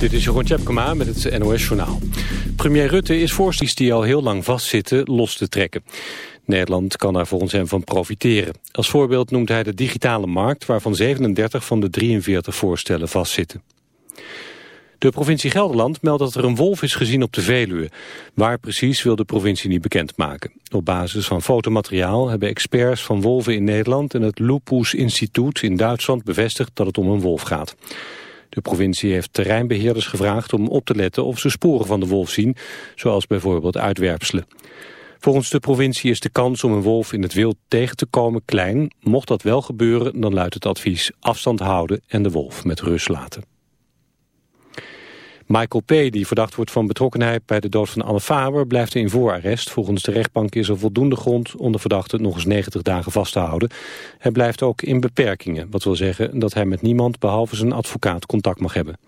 Dit is Jeroen Tjepkema met het NOS Journaal. Premier Rutte is voorstels die al heel lang vastzitten los te trekken. Nederland kan daar volgens hem van profiteren. Als voorbeeld noemt hij de digitale markt... waarvan 37 van de 43 voorstellen vastzitten. De provincie Gelderland meldt dat er een wolf is gezien op de Veluwe. Waar precies wil de provincie niet bekendmaken. Op basis van fotomateriaal hebben experts van wolven in Nederland... en het Lupus Instituut in Duitsland bevestigd dat het om een wolf gaat. De provincie heeft terreinbeheerders gevraagd om op te letten of ze sporen van de wolf zien, zoals bijvoorbeeld uitwerpselen. Volgens de provincie is de kans om een wolf in het wild tegen te komen klein. Mocht dat wel gebeuren, dan luidt het advies afstand houden en de wolf met rust laten. Michael P., die verdacht wordt van betrokkenheid bij de dood van Anne Faber, blijft in voorarrest. Volgens de rechtbank is er voldoende grond om de verdachte nog eens 90 dagen vast te houden. Hij blijft ook in beperkingen, wat wil zeggen dat hij met niemand behalve zijn advocaat contact mag hebben.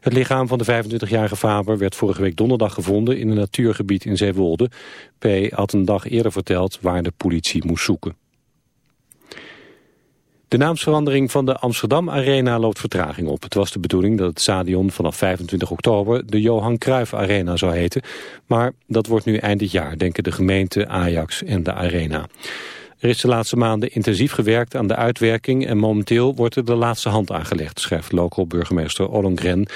Het lichaam van de 25-jarige Faber werd vorige week donderdag gevonden in een natuurgebied in Zeewolde. P. had een dag eerder verteld waar de politie moest zoeken. De naamsverandering van de Amsterdam Arena loopt vertraging op. Het was de bedoeling dat het stadion vanaf 25 oktober de Johan Cruijff Arena zou heten. Maar dat wordt nu eind dit jaar, denken de gemeente, Ajax en de Arena. Er is de laatste maanden intensief gewerkt aan de uitwerking en momenteel wordt er de laatste hand aangelegd, schrijft local burgemeester Ollongren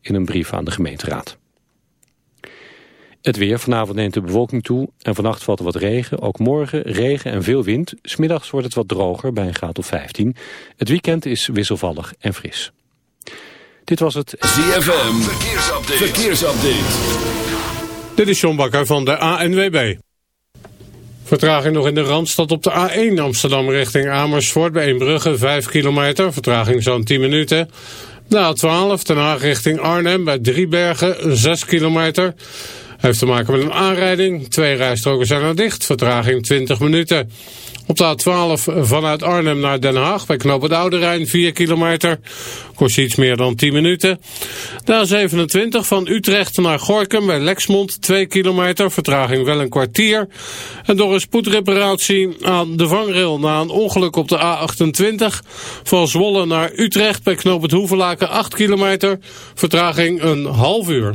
in een brief aan de gemeenteraad. Het weer. Vanavond neemt de bewolking toe en vannacht valt er wat regen. Ook morgen regen en veel wind. Smiddags wordt het wat droger bij een graad of 15. Het weekend is wisselvallig en fris. Dit was het ZFM. Verkeersupdate. Verkeersupdate. Dit is John Bakker van de ANWB. Vertraging nog in de Randstad op de A1 Amsterdam richting Amersfoort bij Inbrugge 5 kilometer. Vertraging zo'n 10 minuten. De A12 Den Haag richting Arnhem bij Driebergen 6 kilometer. Heeft te maken met een aanrijding. Twee rijstroken zijn er dicht. Vertraging 20 minuten. Op de A12 vanuit Arnhem naar Den Haag bij Knoop het Oude Rijn 4 kilometer. Kost iets meer dan 10 minuten. De A27 van Utrecht naar Gorkum bij Lexmond 2 kilometer. Vertraging wel een kwartier. En door een spoedreparatie aan de vangrail na een ongeluk op de A28 van Zwolle naar Utrecht bij Knoop het Hoevelaken 8 kilometer. Vertraging een half uur.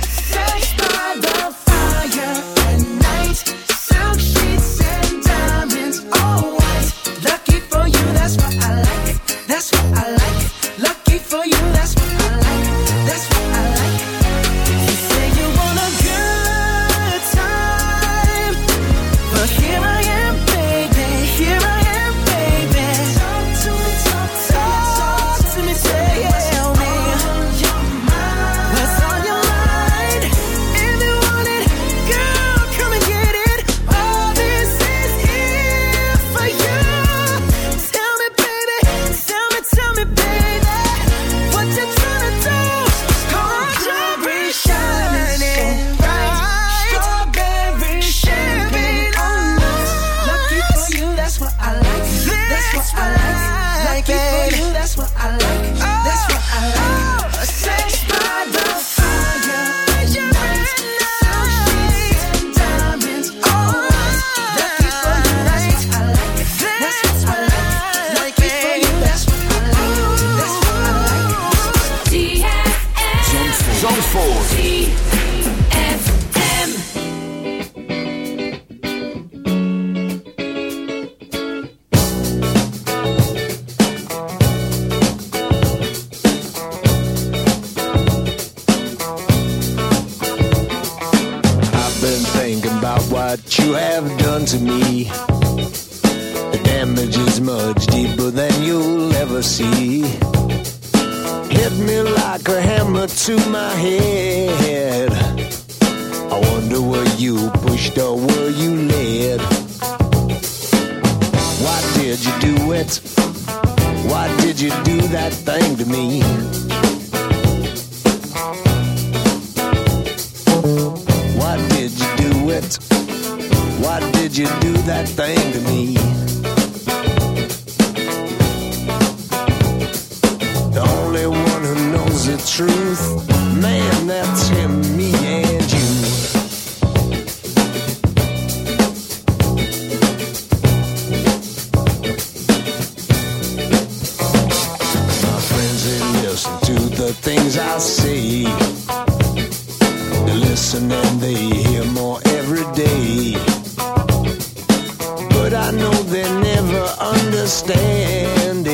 planned.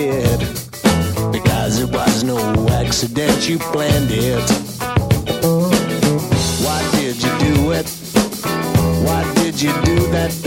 Because it was no accident, you planned it. Why did you do it? Why did you do that?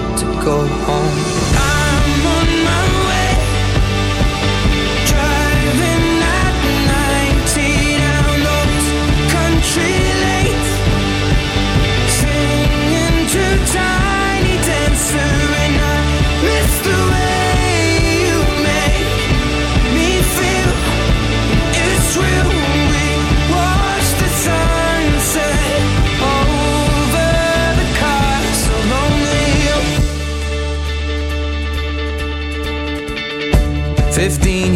go home.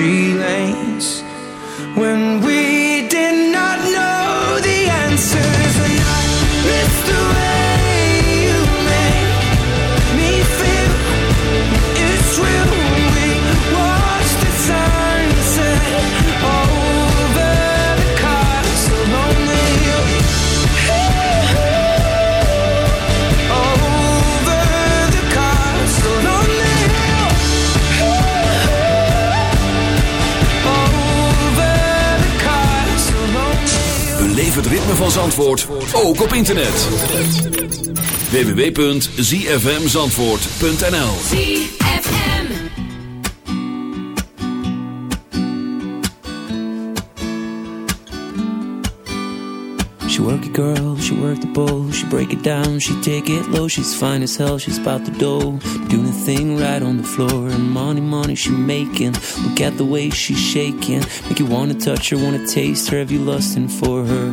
tree Zandvoort, ook op internet. www.zfmzandvoort.nl ZFM. She work it, girl, she work the bowl, she break it down, she take it low, she's fine as hell, she's about the dough, doing a thing right on the floor, and money, money she making, look at the way she's shaking, make you wanna touch her, wanna taste her, have you lusting for her,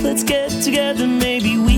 Let's get together, maybe we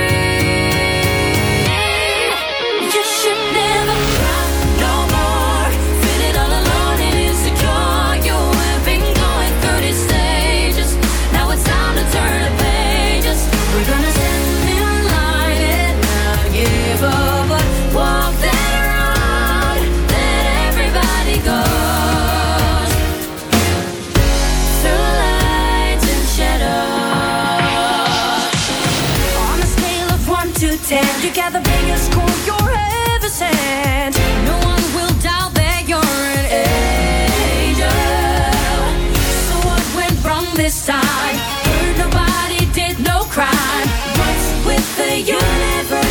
The universe?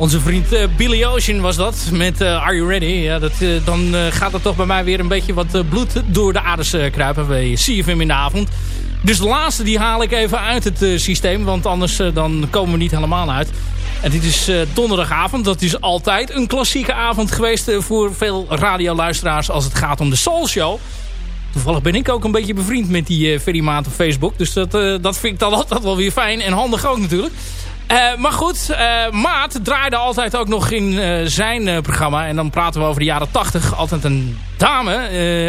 Onze vriend eh, Billy Ocean was dat, met eh, Are You Ready? Ja, dat, eh, dan gaat er toch bij mij weer een beetje wat bloed door de aders kruipen bij CFM in de avond. Dus de laatste die haal ik even uit het systeem, want anders dan komen we niet helemaal uit. En dit is donderdagavond, dat is altijd een klassieke avond geweest voor veel radioluisteraars als het gaat om de Soul Show. Toevallig ben ik ook een beetje bevriend met die uh, Ferry Maat op Facebook. Dus dat, dat vind ik dan altijd wel weer fijn. En handig ook natuurlijk. Eh, maar goed, eh, Maat draaide altijd ook nog in eh, zijn programma. En dan praten we over de jaren 80. Altijd een dame.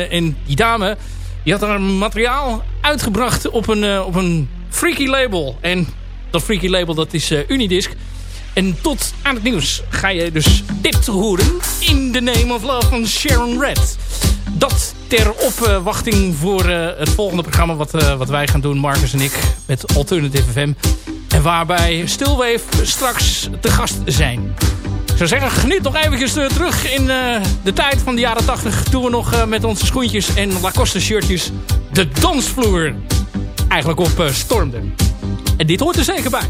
en die dame die had haar materiaal uitgebracht op een, op een freaky label. En dat freaky label dat is Unidisc. En tot aan het nieuws ga je dus dit horen. In the Name of Love van Sharon Red. Dat ter opwachting voor eh, het volgende programma wat, eh, wat wij gaan doen, Marcus en ik, met Alternative FM. En waarbij Stillwave straks te gast zijn. Ik zou zeggen, geniet nog eventjes eh, terug in de tijd van de jaren 80. Toen we nog met onze schoentjes en Lacoste shirtjes de dansvloer eigenlijk op stormden. En dit hoort er zeker bij.